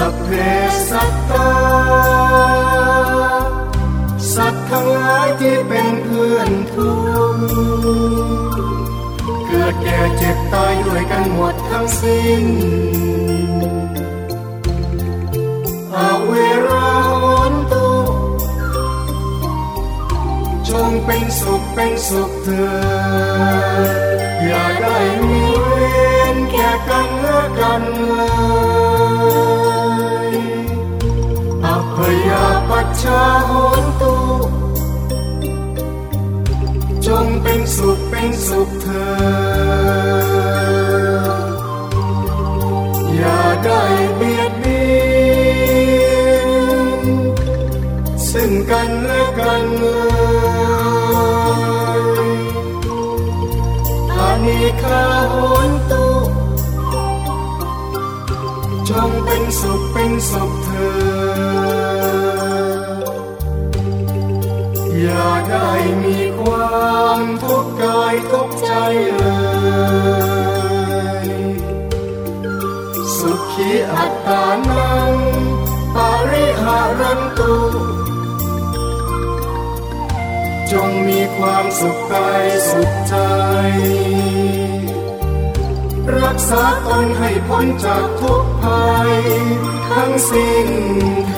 สัพเพสัตตา สัตว์ทั้งหลายที่เป็นเพื่อนทุกเกิดแก่เจ็บตายด้วยกันหมดทั้งสิ้นอาเวราหนตุจงเป็นสุขเป็นสุขเถิดอย่าได้มีเวรแก่กันและกันเลย อภยาปัชชาโหนตุจงเป็นสุขเป็นสุขเถิดอย่าได้เบียดเบียนซึ่งกันและกันเลยอานิคาโหนตุ งเป็นสุขเป็นสุขเถิดอย่าได้มีความทุกข์กายทุกใจเลย สุขีอัตตานังปาริหารันตุ จงมีความสุขกายสุขใจ รักษาตนให้พ้นจากทุกภัย ทั้งสิ้นเธ